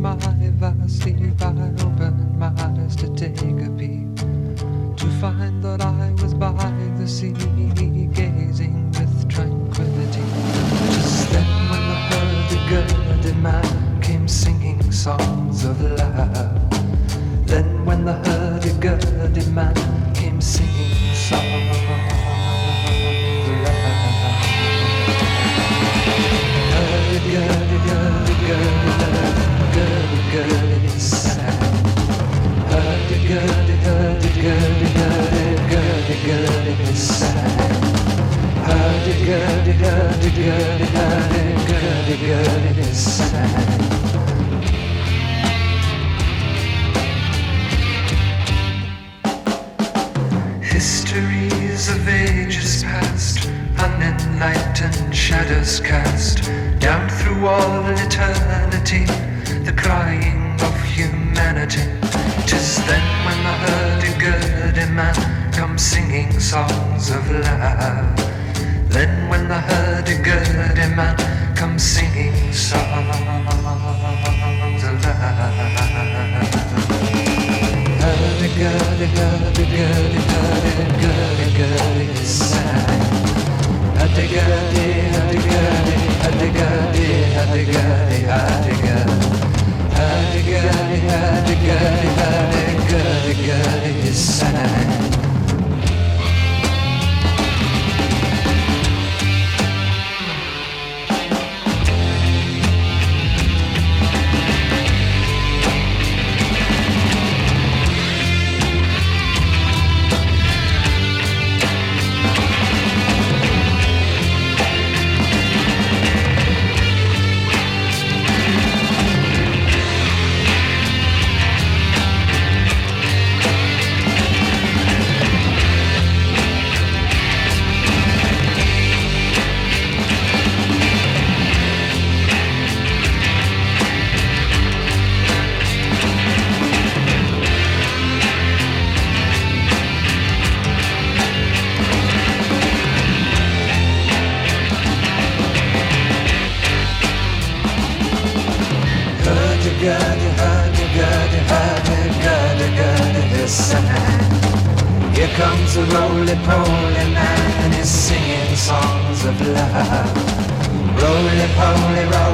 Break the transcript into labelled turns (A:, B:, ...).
A: my vast sleep, I opened my eyes to take a peek. to find that I was by the sea, gazing with tranquility. Just then, when the hurdy-gurdy man came singing songs of love, then when the hurdy-gurdy man came singing songs Sad. Histories of ages past, unenlightened shadows cast down through all eternity, the crying of humanity. Then when the hurdy-gurdy man comes singing songs of love. Hurdy-gurdy, hurdy-gurdy, Here comes a roly-poly man and he's singing songs of love. Roly-poly, roly-poly,